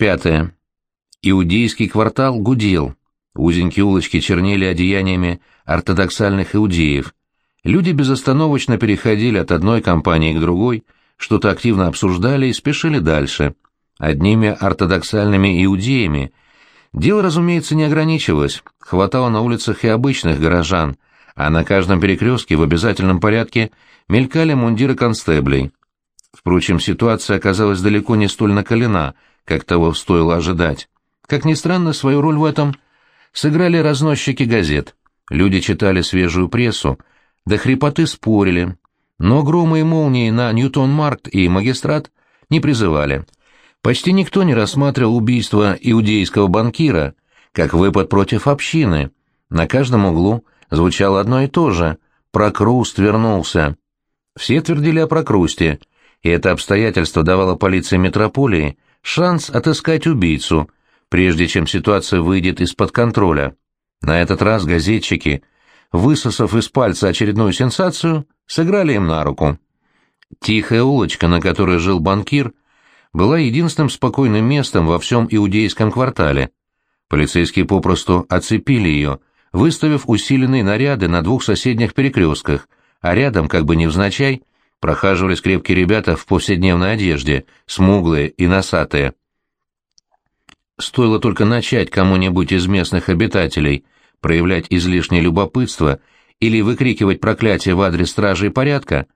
Пятое. Иудейский квартал гудел. Узенькие улочки чернели одеяниями ортодоксальных иудеев. Люди безостановочно переходили от одной компании к другой, что-то активно обсуждали и спешили дальше. Одними ортодоксальными иудеями дело, разумеется, не ограничивалось, хватало на улицах и обычных горожан, а на каждом перекрестке в обязательном порядке мелькали мундиры констеблей. Впрочем, ситуация оказалась далеко не столь накалена, как того стоило ожидать. Как ни странно, свою роль в этом сыграли разносчики газет. Люди читали свежую прессу, до хрипоты спорили, но громы и молнии на Ньютон-Маркт и Магистрат не призывали. Почти никто не рассматривал убийство иудейского банкира как выпад против общины. На каждом углу звучало одно и то же «Прокруст вернулся». Все твердили о Прокрусте, и это обстоятельство давало полиции метрополии шанс отыскать убийцу, прежде чем ситуация выйдет из-под контроля. На этот раз газетчики, высосав из пальца очередную сенсацию, сыграли им на руку. Тихая улочка, на которой жил банкир, была единственным спокойным местом во всем иудейском квартале. Полицейские попросту оцепили ее, выставив усиленные наряды на двух соседних перекрестках, а рядом, как бы невзначай, прохаживались крепкие ребята в повседневной одежде, смуглые и носатые. Стоило только начать кому-нибудь из местных обитателей проявлять излишнее любопытство или выкрикивать проклятие в адрес стражей порядка,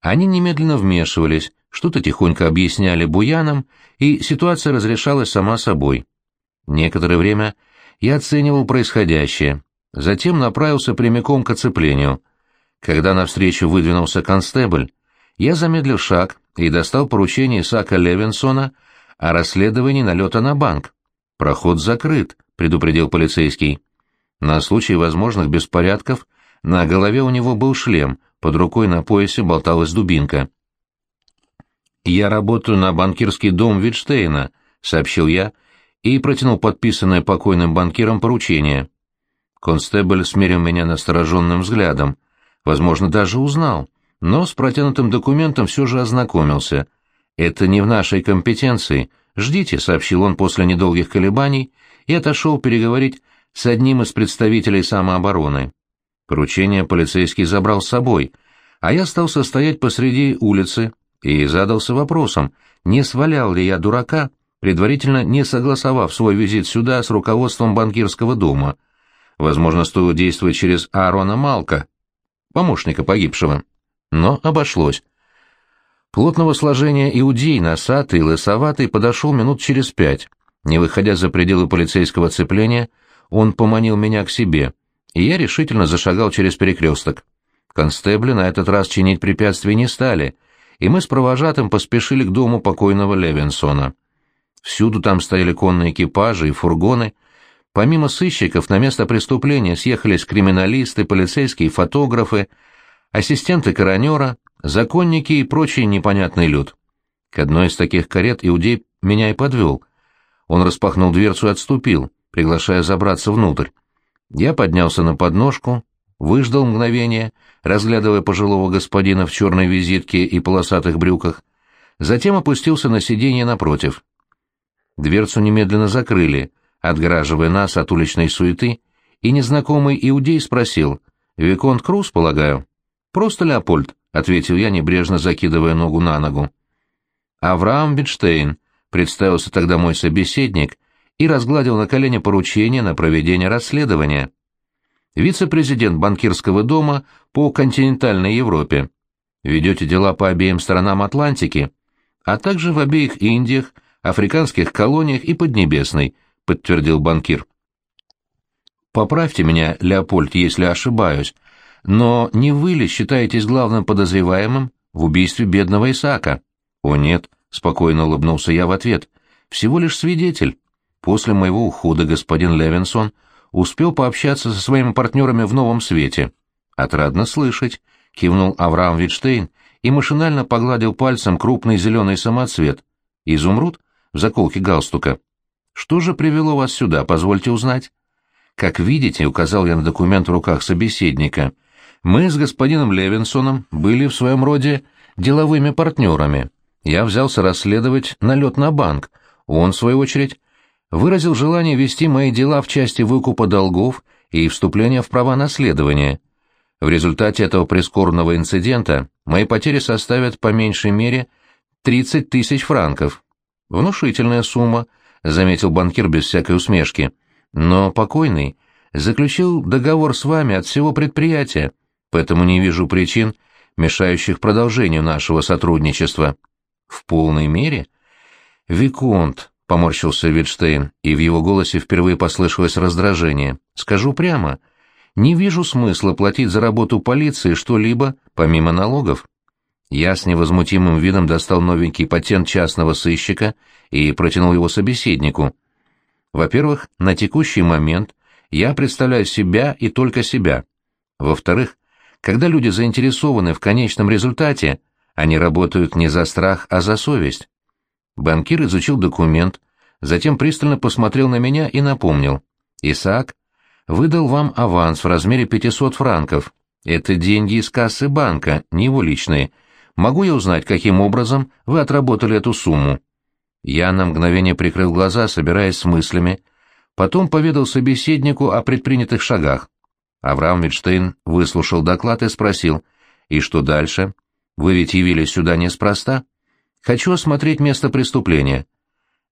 они немедленно вмешивались, что-то тихонько объясняли буянам, и ситуация разрешалась сама собой. Некоторое время я оценивал происходящее, затем направился прямиком к оцеплению. Когда навстречу выдвинулся констебль, я замедлил шаг и достал поручение Исаака Левинсона о расследовании налета на банк. «Проход закрыт», — предупредил полицейский. На случай возможных беспорядков на голове у него был шлем, под рукой на поясе болталась дубинка. «Я работаю на банкирский дом Витштейна», — сообщил я и протянул подписанное покойным банкиром поручение. Констебль смерил меня настороженным взглядом, возможно, даже узнал, но с протянутым документом все же ознакомился. «Это не в нашей компетенции. Ждите», — сообщил он после недолгих колебаний и отошел переговорить с одним из представителей самообороны. Поручение полицейский забрал с собой, а я стал состоять посреди улицы и задался вопросом, не свалял ли я дурака, предварительно не согласовав свой визит сюда с руководством банкирского дома. Возможно, стоило действовать через Аарона Малка, помощника погибшего. Но обошлось. Плотного сложения иудей, носатый, лысоватый, подошел минут через пять. Не выходя за пределы полицейского цепления, он поманил меня к себе, и я решительно зашагал через перекресток. Констебли на этот раз чинить препятствий не стали, и мы с провожатым поспешили к дому покойного Левинсона. Всюду там стояли конные экипажи и фургоны. Помимо сыщиков на место преступления съехались криминалисты, полицейские, фотографы, ассистенты коронера, законники и прочий непонятный люд. К одной из таких карет иудей меня и подвел. Он распахнул дверцу и отступил, приглашая забраться внутрь. Я поднялся на подножку, выждал мгновение, разглядывая пожилого господина в черной визитке и полосатых брюках, затем опустился на сиденье напротив. Дверцу немедленно закрыли, отгораживая нас от уличной суеты, и незнакомый иудей спросил, «Виконт Круз, полагаю?» «Просто Леопольд», — ответил я, небрежно закидывая ногу на ногу. «Авраам Битштейн», — представился тогда мой собеседник и разгладил на колени поручение на проведение расследования. «Вице-президент банкирского дома по континентальной Европе. Ведете дела по обеим сторонам Атлантики, а также в обеих Индиях, африканских колониях и Поднебесной», — подтвердил банкир. «Поправьте меня, Леопольд, если ошибаюсь», но не вы ли считаетесь главным подозреваемым в убийстве бедного Исаака? О нет, спокойно улыбнулся я в ответ. Всего лишь свидетель. После моего ухода господин Левинсон успел пообщаться со своими партнерами в новом свете. Отрадно слышать, кивнул Авраам Витштейн и машинально погладил пальцем крупный зеленый самоцвет. Изумруд в заколке галстука. Что же привело вас сюда, позвольте узнать? Как видите, указал я на документ в руках собеседника — мы с господином Левинсоном были в своем роде деловыми партнерами. Я взялся расследовать налет на банк. Он, в свою очередь, выразил желание вести мои дела в части выкупа долгов и вступления в права наследования. В результате этого прискорбного инцидента мои потери составят по меньшей мере 30 тысяч франков. Внушительная сумма, заметил банкир без всякой усмешки. Но покойный заключил договор с вами от всего предприятия, поэтому не вижу причин, мешающих продолжению нашего сотрудничества. В полной мере? Виконт, поморщился Витштейн, и в его голосе впервые послышалось раздражение. Скажу прямо, не вижу смысла платить за работу полиции что-либо помимо налогов. Я с невозмутимым видом достал новенький патент частного сыщика и протянул его собеседнику. Во-первых, на текущий момент я представляю себя и только себя. Во-вторых, когда люди заинтересованы в конечном результате, они работают не за страх, а за совесть. Банкир изучил документ, затем пристально посмотрел на меня и напомнил. «Исаак выдал вам аванс в размере 500 франков. Это деньги из кассы банка, не его личные. Могу я узнать, каким образом вы отработали эту сумму?» Я на мгновение прикрыл глаза, собираясь с мыслями. Потом поведал собеседнику о предпринятых шагах. Авраам Витштейн выслушал доклад и спросил, «И что дальше? Вы ведь явились сюда неспроста? Хочу осмотреть место преступления.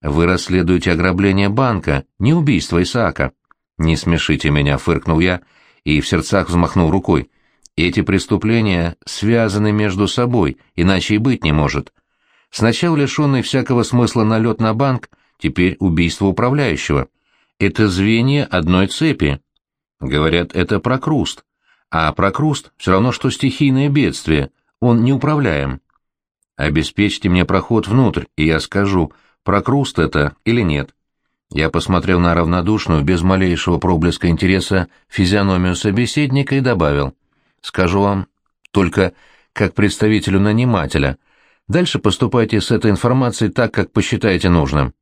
Вы расследуете ограбление банка, не убийство Исаака». «Не смешите меня», — фыркнул я и в сердцах взмахнул рукой. «Эти преступления связаны между собой, иначе и быть не может. Сначала лишенный всякого смысла налет на банк, теперь убийство управляющего. Это звенья одной цепи». Говорят, это прокруст. А прокруст все равно, что стихийное бедствие, он неуправляем. Обеспечьте мне проход внутрь, и я скажу, прокруст это или нет. Я посмотрел на равнодушную, без малейшего проблеска интереса, физиономию собеседника и добавил. Скажу вам только как представителю нанимателя. Дальше поступайте с этой информацией так, как посчитаете нужным.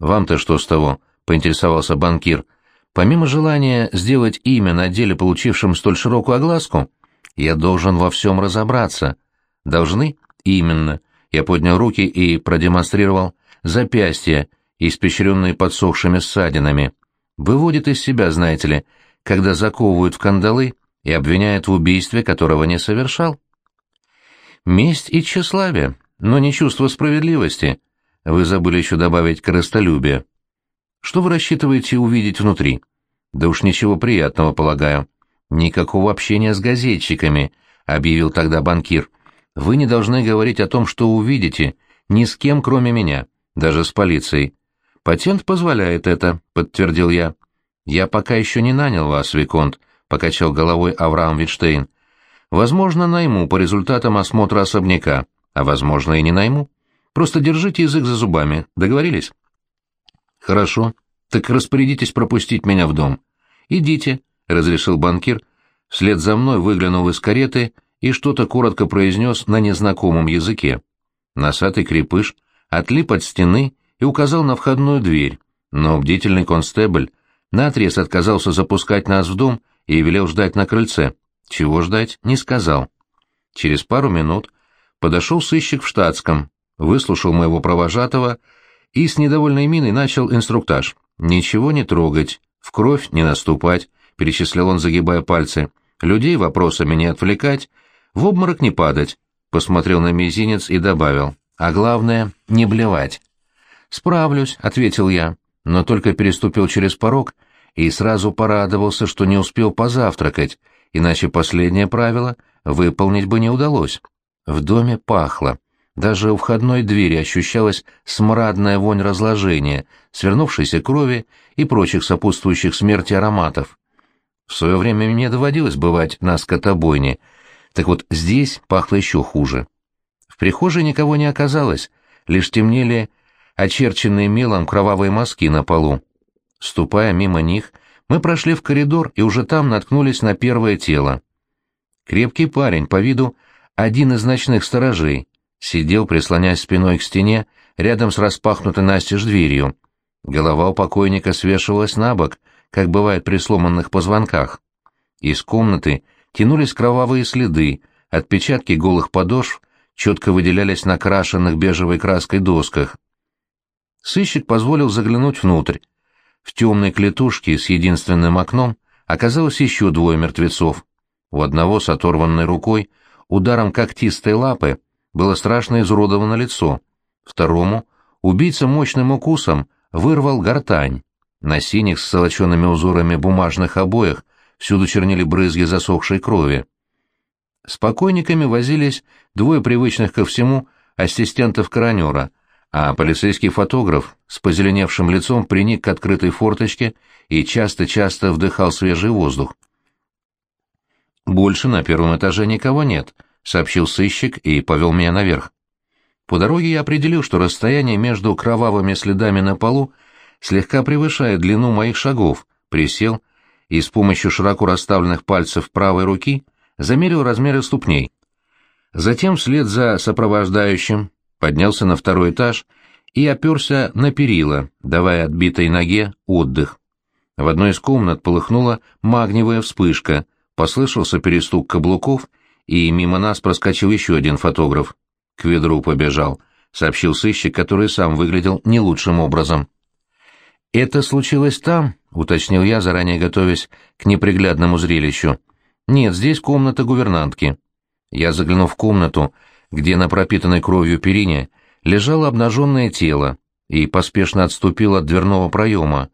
Вам-то что с того? — поинтересовался банкир. Помимо желания сделать имя на деле, получившем столь широкую огласку, я должен во всем разобраться. Должны? Именно. Я поднял руки и продемонстрировал запястья, испещренные подсохшими ссадинами. Выводит из себя, знаете ли, когда заковывают в кандалы и обвиняют в убийстве, которого не совершал. Месть и тщеславие, но не чувство справедливости. Вы забыли еще добавить корыстолюбие. Что вы рассчитываете увидеть внутри? Да уж ничего приятного, полагаю. Никакого общения с газетчиками, объявил тогда банкир. Вы не должны говорить о том, что увидите, ни с кем, кроме меня, даже с полицией. Патент позволяет это, подтвердил я. Я пока еще не нанял вас, Виконт, покачал головой Авраам Витштейн. Возможно, найму по результатам осмотра особняка, а возможно и не найму. Просто держите язык за зубами, договорились? Хорошо. Так распорядитесь пропустить меня в дом. Идите, разрешил банкир. Вслед за мной выглянул из кареты и что-то коротко произнес на незнакомом языке. Носатый крепыш отлип от стены и указал на входную дверь, но бдительный констебль наотрез отказался запускать нас в дом и велел ждать на крыльце. Чего ждать, не сказал. Через пару минут подошел сыщик в штатском, выслушал моего провожатого и с недовольной миной начал инструктаж. «Ничего не трогать, в кровь не наступать», — перечислял он, загибая пальцы. «Людей вопросами не отвлекать, в обморок не падать», — посмотрел на мизинец и добавил. «А главное, не блевать». «Справлюсь», — ответил я, но только переступил через порог и сразу порадовался, что не успел позавтракать, иначе последнее правило выполнить бы не удалось. В доме пахло. Даже у входной двери ощущалась смрадная вонь разложения, свернувшейся крови и прочих сопутствующих смерти ароматов. В свое время мне доводилось бывать на скотобойне, так вот здесь пахло еще хуже. В прихожей никого не оказалось, лишь темнели очерченные мелом кровавые мазки на полу. Ступая мимо них, мы прошли в коридор и уже там наткнулись на первое тело. Крепкий парень, по виду, один из ночных сторожей, сидел, прислонясь спиной к стене, рядом с распахнутой настежь дверью. Голова у покойника свешивалась на бок, как бывает при сломанных позвонках. Из комнаты тянулись кровавые следы, отпечатки голых подошв четко выделялись на крашенных бежевой краской досках. Сыщик позволил заглянуть внутрь. В темной клетушке с единственным окном оказалось еще двое мертвецов. У одного с оторванной рукой, ударом когтистой лапы, было страшно изуродовано лицо. Второму убийца мощным укусом вырвал гортань. На синих с золочеными узорами бумажных обоях всюду чернили брызги засохшей крови. С покойниками возились двое привычных ко всему ассистентов коронера, а полицейский фотограф с позеленевшим лицом приник к открытой форточке и часто-часто вдыхал свежий воздух. «Больше на первом этаже никого нет», — сообщил сыщик и повел меня наверх. По дороге я определил, что расстояние между кровавыми следами на полу слегка превышает длину моих шагов, присел и с помощью широко расставленных пальцев правой руки замерил размеры ступней. Затем вслед за сопровождающим поднялся на второй этаж и оперся на перила, давая отбитой ноге отдых. В одной из комнат полыхнула магниевая вспышка, послышался перестук каблуков, и мимо нас проскочил еще один фотограф. К ведру побежал, сообщил сыщик, который сам выглядел не лучшим образом. «Это случилось там?» — уточнил я, заранее готовясь к неприглядному зрелищу. «Нет, здесь комната гувернантки». Я заглянул в комнату, где на пропитанной кровью перине лежало обнаженное тело, и поспешно отступил от дверного проема.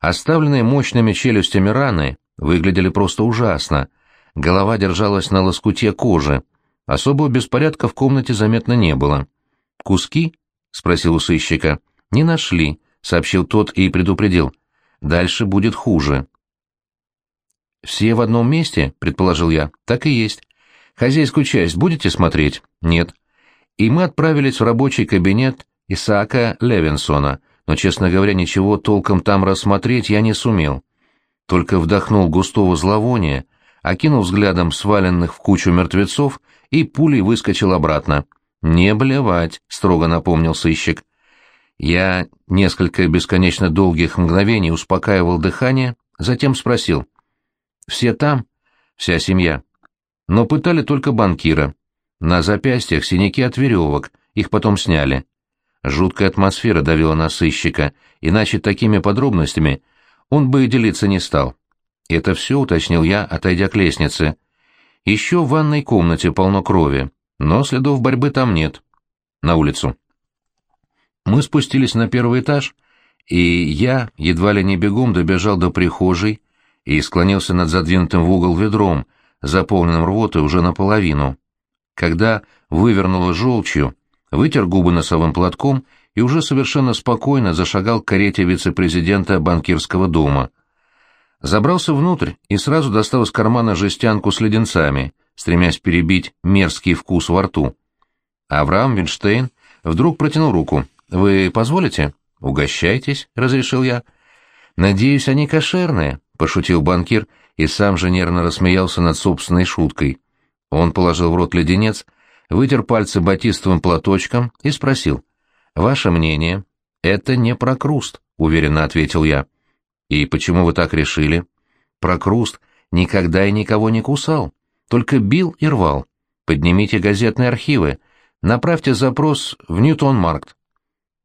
Оставленные мощными челюстями раны выглядели просто ужасно. Голова держалась на лоскуте кожи. Особого беспорядка в комнате заметно не было. «Куски?» — спросил у сыщика. «Не нашли», — сообщил тот и предупредил. «Дальше будет хуже». «Все в одном месте?» — предположил я. «Так и есть. Хозяйскую часть будете смотреть?» «Нет». И мы отправились в рабочий кабинет Исаака Левинсона, но, честно говоря, ничего толком там рассмотреть я не сумел. Только вдохнул густого зловония, окинул взглядом сваленных в кучу мертвецов и пулей выскочил обратно. «Не блевать», — строго напомнил сыщик. Я несколько бесконечно долгих мгновений успокаивал дыхание, затем спросил. Все там? Вся семья. Но пытали только банкира. На запястьях синяки от веревок, их потом сняли. Жуткая атмосфера давила на сыщика, иначе такими подробностями он бы и делиться не стал. Это все, уточнил я, отойдя к лестнице. Еще в ванной комнате полно крови, но следов борьбы там нет. На улицу. Мы спустились на первый этаж, и я едва ли не бегом добежал до прихожей, и склонился над задвинутым в угол ведром, заполненным рвотой уже наполовину. Когда вывернуло желчью, вытер губы носовым платком и уже совершенно спокойно зашагал к карете вице-президента банкирского дома. Забрался внутрь и сразу достал из кармана жестянку с леденцами, стремясь перебить мерзкий вкус во рту. Авраам Винштейн вдруг протянул руку. «Вы позволите?» «Угощайтесь», — разрешил я. «Надеюсь, они кошерные», — пошутил банкир и сам же нервно рассмеялся над собственной шуткой. Он положил в рот леденец, вытер пальцы батистовым платочком и спросил. «Ваше мнение?» «Это не про круст», — уверенно ответил я. «И почему вы так решили?» «Про круст никогда и никого не кусал, только бил и рвал. Поднимите газетные архивы, направьте запрос в Ньютон-Маркт».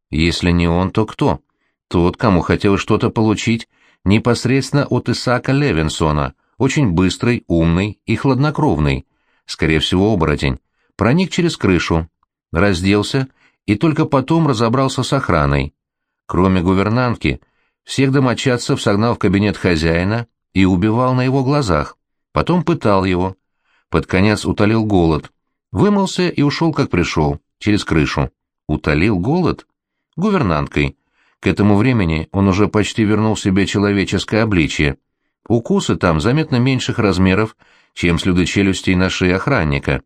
«Если не он, то кто?» «Тот, кому хотелось что-то получить непосредственно от Исаака Левинсона, очень быстрый, умный и хладнокровный, скорее всего, оборотень, проник через крышу, разделся и только потом разобрался с охраной. Кроме гувернантки, всех домочадцев согнал в кабинет хозяина и убивал на его глазах, потом пытал его. Под конец утолил голод, вымылся и ушел, как пришел, через крышу. Утолил голод? Гувернанткой. К этому времени он уже почти вернул себе человеческое обличье. Укусы там заметно меньших размеров, чем следы челюстей на шее охранника.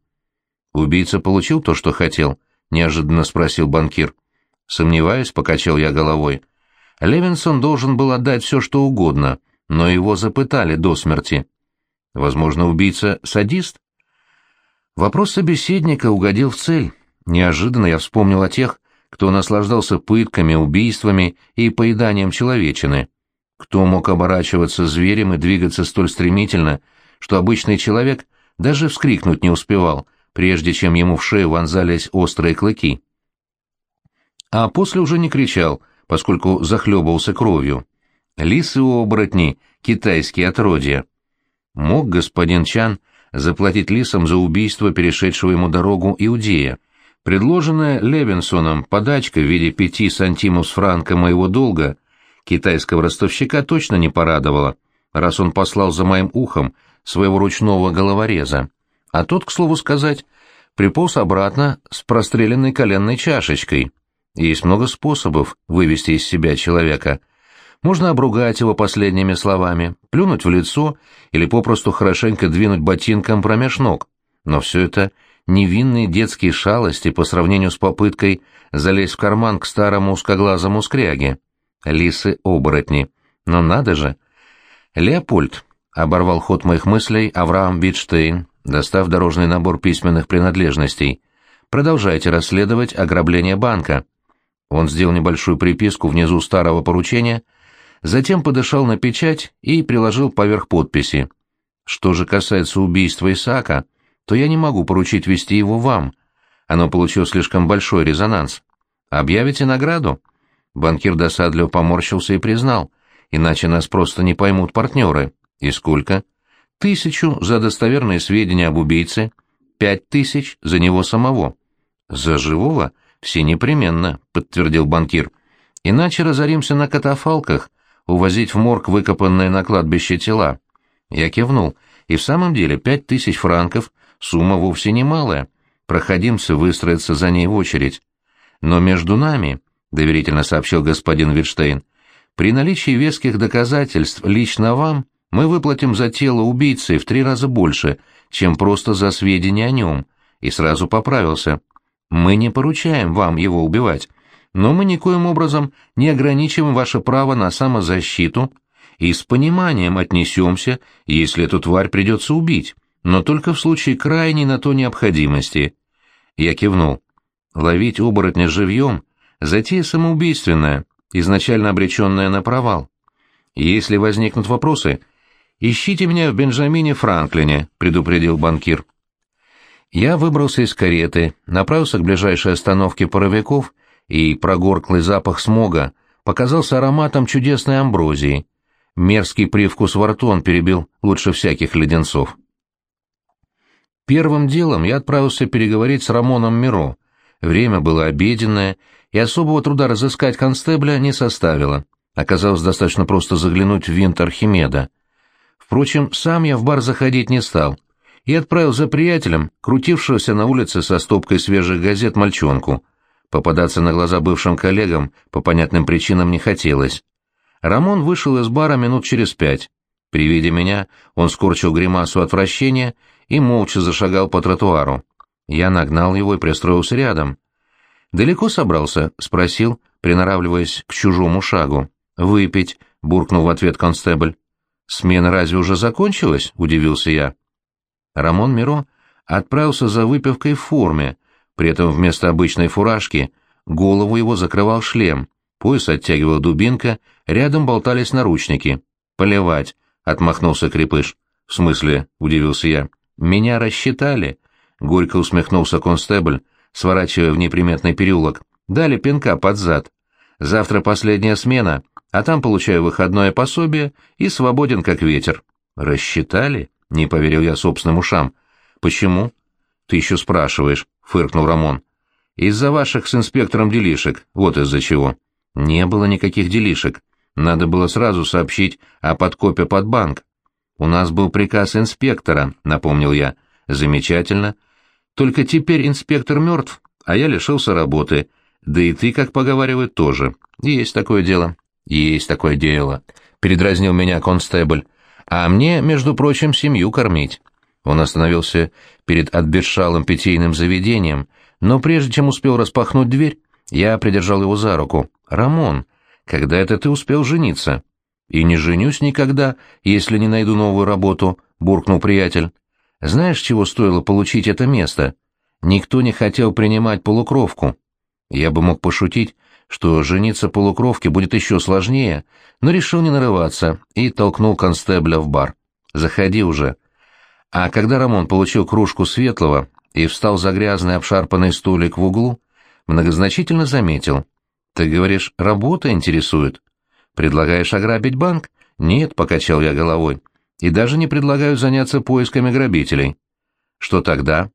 «Убийца получил то, что хотел?» — неожиданно спросил банкир. «Сомневаюсь», — покачал я головой. Левинсон должен был отдать все, что угодно, но его запытали до смерти. Возможно, убийца — садист? Вопрос собеседника угодил в цель. Неожиданно я вспомнил о тех, кто наслаждался пытками, убийствами и поеданием человечины, кто мог оборачиваться зверем и двигаться столь стремительно, что обычный человек даже вскрикнуть не успевал, прежде чем ему в шею вонзались острые клыки. а после уже не кричал, поскольку захлебывался кровью. Лисы-оборотни, китайские отродья. Мог господин Чан заплатить лисам за убийство перешедшего ему дорогу иудея. Предложенная Левинсоном подачка в виде пяти сантимов с франка моего долга китайского ростовщика точно не порадовала, раз он послал за моим ухом своего ручного головореза. А тот, к слову сказать, приполз обратно с простреленной коленной чашечкой. Есть много способов вывести из себя человека. Можно обругать его последними словами, плюнуть в лицо или попросту хорошенько двинуть ботинком промеж ног. Но все это невинные детские шалости по сравнению с попыткой залезть в карман к старому узкоглазому скряге. Лисы-оборотни. Но надо же! Леопольд, — оборвал ход моих мыслей Авраам Битштейн, достав дорожный набор письменных принадлежностей. «Продолжайте расследовать ограбление банка». Он сделал небольшую приписку внизу старого поручения, затем подышал на печать и приложил поверх подписи. «Что же касается убийства Исаака, то я не могу поручить вести его вам. Оно получило слишком большой резонанс. Объявите награду?» Банкир досадливо поморщился и признал, иначе нас просто не поймут партнеры. «И сколько?» «Тысячу за достоверные сведения об убийце, пять тысяч за него самого». «За живого?» «Все непременно», — подтвердил банкир. «Иначе разоримся на катафалках, увозить в морг выкопанные на кладбище тела». Я кивнул. «И в самом деле пять тысяч франков — сумма вовсе немалая. Проходимцы выстроятся за ней в очередь. Но между нами, — доверительно сообщил господин Витштейн, — при наличии веских доказательств лично вам мы выплатим за тело убийцы в три раза больше, чем просто за сведения о нем, и сразу поправился. Мы не поручаем вам его убивать, но мы никоим образом не ограничиваем ваше право на самозащиту и с пониманием отнесемся, если эту тварь придется убить, но только в случае крайней на то необходимости. Я кивнул. Ловить оборотня живьем — затея самоубийственная, изначально обреченная на провал. Если возникнут вопросы — «Ищите меня в Бенджамине Франклине», — предупредил банкир. Я выбрался из кареты, направился к ближайшей остановке паровиков, и прогорклый запах смога показался ароматом чудесной амброзии. Мерзкий привкус во рту он перебил лучше всяких леденцов. Первым делом я отправился переговорить с Рамоном Миро. Время было обеденное, и особого труда разыскать констебля не составило. Оказалось достаточно просто заглянуть в винт Архимеда — Впрочем, сам я в бар заходить не стал и отправил за приятелем, крутившегося на улице со стопкой свежих газет мальчонку. Попадаться на глаза бывшим коллегам по понятным причинам не хотелось. Рамон вышел из бара минут через пять. При виде меня он скорчил гримасу отвращения и молча зашагал по тротуару. Я нагнал его и пристроился рядом. «Далеко собрался?» — спросил, приноравливаясь к чужому шагу. «Выпить», — буркнул в ответ констебль. «Смена разве уже закончилась?» — удивился я. Рамон Миро отправился за выпивкой в форме, при этом вместо обычной фуражки голову его закрывал шлем, пояс оттягивал дубинка, рядом болтались наручники. «Поливать», — отмахнулся крепыш. «В смысле?» — удивился я. «Меня рассчитали», — горько усмехнулся констебль, сворачивая в неприметный переулок. «Дали пинка под зад. Завтра последняя смена, а там получаю выходное пособие и свободен как ветер. Рассчитали? Не поверил я собственным ушам. Почему? Ты еще спрашиваешь, фыркнул Рамон. Из-за ваших с инспектором делишек, вот из-за чего. Не было никаких делишек. Надо было сразу сообщить о подкопе под банк. У нас был приказ инспектора, напомнил я. Замечательно. Только теперь инспектор мертв, а я лишился работы. Да и ты, как поговаривают, тоже. Есть такое дело. «Есть такое дело», — передразнил меня констебль. «А мне, между прочим, семью кормить». Он остановился перед отбершалым питейным заведением, но прежде чем успел распахнуть дверь, я придержал его за руку. «Рамон, когда это ты успел жениться?» «И не женюсь никогда, если не найду новую работу», — буркнул приятель. «Знаешь, чего стоило получить это место? Никто не хотел принимать полукровку. Я бы мог пошутить, что жениться полукровке будет еще сложнее, но решил не нарываться и толкнул констебля в бар. «Заходи уже». А когда Рамон получил кружку светлого и встал за грязный обшарпанный столик в углу, многозначительно заметил. Ты говоришь, работа интересует? Предлагаешь ограбить банк? Нет, покачал я головой. И даже не предлагаю заняться поисками грабителей. Что тогда?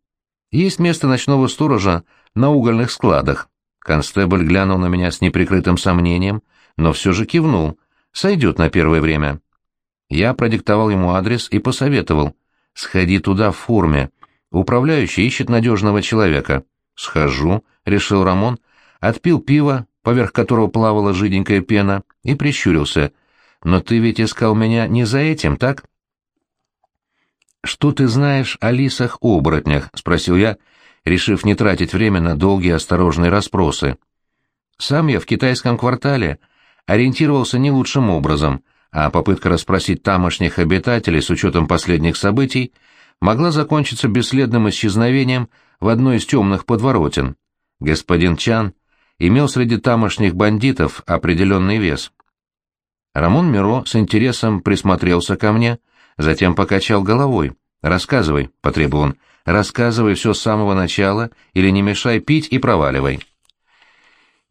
Есть место ночного сторожа на угольных складах. Констебль глянул на меня с неприкрытым сомнением, но все же кивнул. Сойдет на первое время. Я продиктовал ему адрес и посоветовал. Сходи туда в форме. Управляющий ищет надежного человека. Схожу, решил Рамон, отпил пиво, поверх которого плавала жиденькая пена, и прищурился. Но ты ведь искал меня не за этим, так? «Что ты знаешь о лисах-оборотнях?» — спросил я, решив не тратить время на долгие осторожные расспросы. Сам я в китайском квартале ориентировался не лучшим образом, а попытка расспросить тамошних обитателей с учетом последних событий могла закончиться бесследным исчезновением в одной из темных подворотен. Господин Чан имел среди тамошних бандитов определенный вес. Рамон Миро с интересом присмотрелся ко мне, затем покачал головой. «Рассказывай», — потребовал он, — «рассказывай все с самого начала или не мешай пить и проваливай».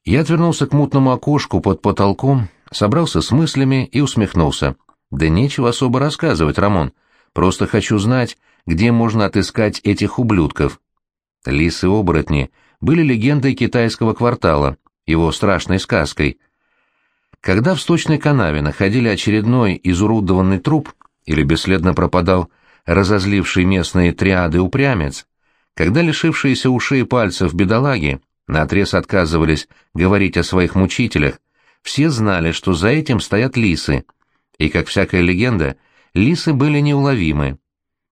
Я отвернулся к мутному окошку под потолком, собрался с мыслями и усмехнулся. «Да нечего особо рассказывать, Рамон. Просто хочу знать, где можно отыскать этих ублюдков». Лисы-оборотни были легендой китайского квартала, его страшной сказкой. Когда в сточной канаве находили очередной изуродованный труп или бесследно пропадал разозливший местные триады упрямец, когда лишившиеся ушей и пальцев бедолаги наотрез отказывались говорить о своих мучителях, все знали, что за этим стоят лисы, и, как всякая легенда, лисы были неуловимы.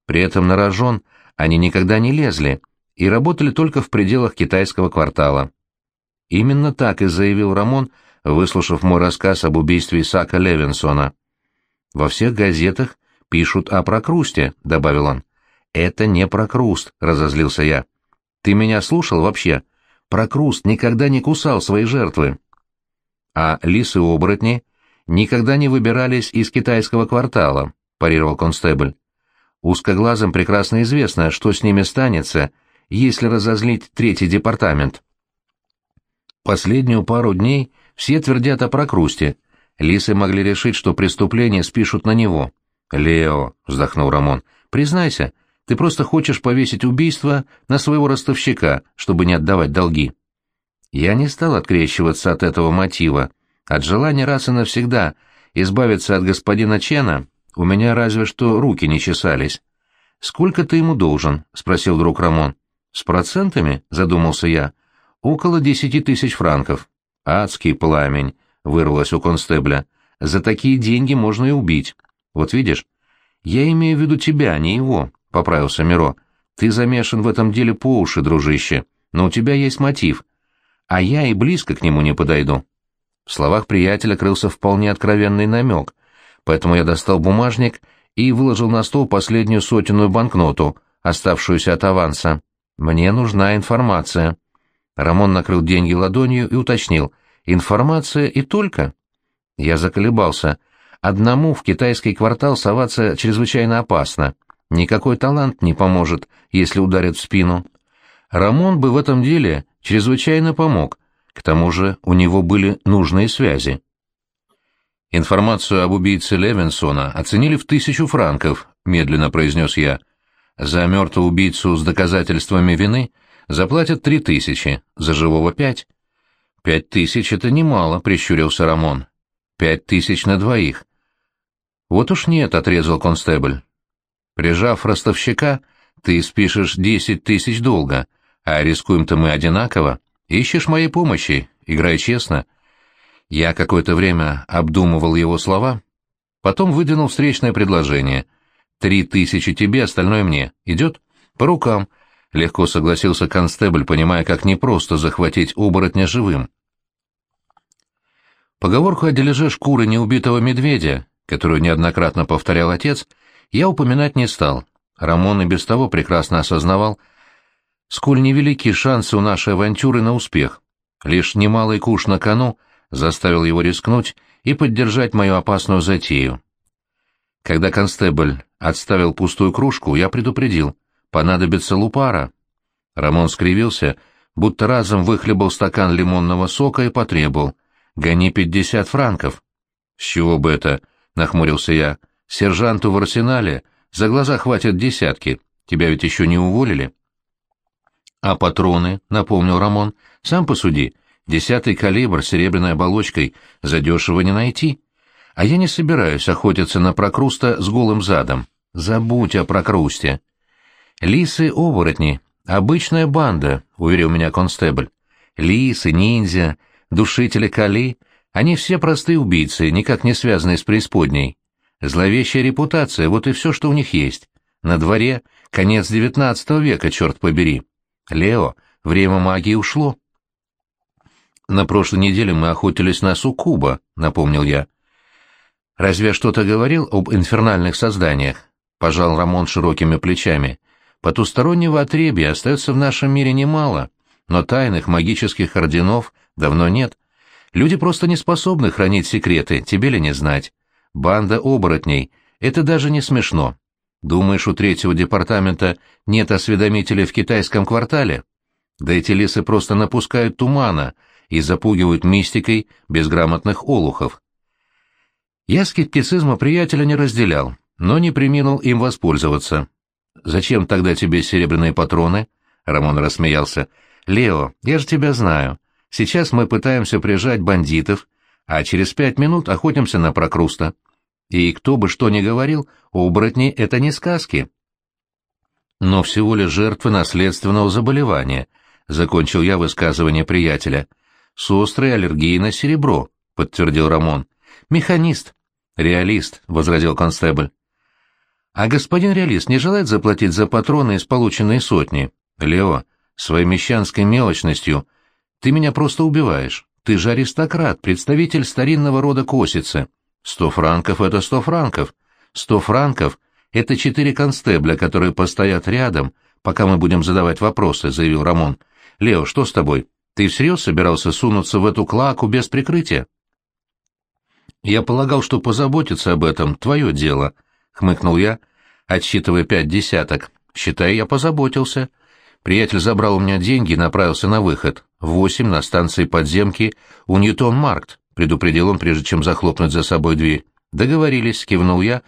При этом на рожон они никогда не лезли и работали только в пределах китайского квартала. Именно так и заявил Рамон, выслушав мой рассказ об убийстве Исаака Левинсона. Во всех газетах пишут о прокрусте», — добавил он. «Это не прокруст», — разозлился я. «Ты меня слушал вообще? Прокруст никогда не кусал свои жертвы». «А лисы-оборотни никогда не выбирались из китайского квартала», — парировал констебль. «Узкоглазым прекрасно известно, что с ними станется, если разозлить третий департамент». Последнюю пару дней все твердят о прокрусте. Лисы могли решить, что преступление спишут на него. «Лео», — вздохнул Рамон, — «признайся, ты просто хочешь повесить убийство на своего ростовщика, чтобы не отдавать долги». Я не стал открещиваться от этого мотива. От желания раз и навсегда избавиться от господина Чена у меня разве что руки не чесались. «Сколько ты ему должен?» — спросил друг Рамон. «С процентами?» — задумался я. «Около десяти тысяч франков». «Адский пламень», — вырвалось у констебля. «За такие деньги можно и убить». Вот видишь? Я имею в виду тебя, а не его, — поправился Миро. Ты замешан в этом деле по уши, дружище, но у тебя есть мотив. А я и близко к нему не подойду. В словах приятеля крылся вполне откровенный намек, поэтому я достал бумажник и выложил на стол последнюю сотенную банкноту, оставшуюся от аванса. Мне нужна информация. Рамон накрыл деньги ладонью и уточнил. Информация и только? Я заколебался — Одному в китайский квартал соваться чрезвычайно опасно. Никакой талант не поможет, если ударят в спину. Рамон бы в этом деле чрезвычайно помог, к тому же у него были нужные связи. «Информацию об убийце Левинсона оценили в тысячу франков», — медленно произнес я. «За мертвого убийцу с доказательствами вины заплатят три тысячи, за живого пять». «Пять тысяч — это немало», — прищурился Рамон. «Пять тысяч на двоих. «Вот уж нет», — отрезал констебль. «Прижав ростовщика, ты спишешь десять тысяч долга, а рискуем-то мы одинаково. Ищешь моей помощи, играй честно». Я какое-то время обдумывал его слова, потом выдвинул встречное предложение. «Три тысячи тебе, остальное мне. Идет?» «По рукам», — легко согласился констебль, понимая, как непросто захватить оборотня живым. Поговорку о дележе шкуры неубитого медведя которую неоднократно повторял отец, я упоминать не стал. Рамон и без того прекрасно осознавал, сколь невелики шансы у нашей авантюры на успех. Лишь немалый куш на кону заставил его рискнуть и поддержать мою опасную затею. Когда констебль отставил пустую кружку, я предупредил, понадобится лупара. Рамон скривился, будто разом выхлебал стакан лимонного сока и потребовал. «Гони пятьдесят франков». «С чего бы это?» — нахмурился я. «Сержанту в арсенале за глаза хватит десятки. Тебя ведь еще не уволили». «А патроны?» — напомнил Рамон. «Сам посуди. Десятый калибр с серебряной оболочкой задешево не найти. А я не собираюсь охотиться на прокруста с голым задом. Забудь о прокрусте». «Лисы-оборотни. Обычная банда», — уверил меня констебль. «Лисы, ниндзя, душители Кали — они все простые убийцы, никак не связанные с преисподней. Зловещая репутация — вот и все, что у них есть. На дворе конец девятнадцатого века, черт побери. Лео, время магии ушло». «На прошлой неделе мы охотились на суккуба», — напомнил я. «Разве что-то говорил об инфернальных созданиях?» — пожал Рамон широкими плечами. Потустороннего отребья остается в нашем мире немало, но тайных магических орденов давно нет. Люди просто не способны хранить секреты, тебе ли не знать. Банда оборотней — это даже не смешно. Думаешь, у третьего департамента нет осведомителей в китайском квартале? Да эти лисы просто напускают тумана и запугивают мистикой безграмотных олухов. Я скептицизма приятеля не разделял, но не приминул им воспользоваться. «Зачем тогда тебе серебряные патроны?» Рамон рассмеялся. «Лео, я же тебя знаю. Сейчас мы пытаемся прижать бандитов, а через пять минут охотимся на прокруста. И кто бы что ни говорил, оборотни — это не сказки». «Но всего лишь жертвы наследственного заболевания», — закончил я высказывание приятеля. «С острой аллергией на серебро», — подтвердил Рамон. «Механист». «Реалист», — возразил констебль. А господин реалист не желает заплатить за патроны из полученной сотни? Лео, своей мещанской мелочностью ты меня просто убиваешь. Ты же аристократ, представитель старинного рода Косицы. Сто франков — это сто франков. Сто франков — это четыре констебля, которые постоят рядом, пока мы будем задавать вопросы, — заявил Рамон. Лео, что с тобой? Ты всерьез собирался сунуться в эту клаку без прикрытия? Я полагал, что позаботиться об этом — твое дело, — хмыкнул я, отсчитывая пять десяток. Считай, я позаботился. Приятель забрал у меня деньги и направился на выход. Восемь на станции подземки у Ньютон-Маркт, предупредил он, прежде чем захлопнуть за собой дверь. Договорились, кивнул я,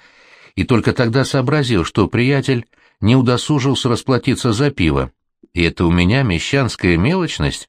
и только тогда сообразил, что приятель не удосужился расплатиться за пиво. И это у меня мещанская мелочность?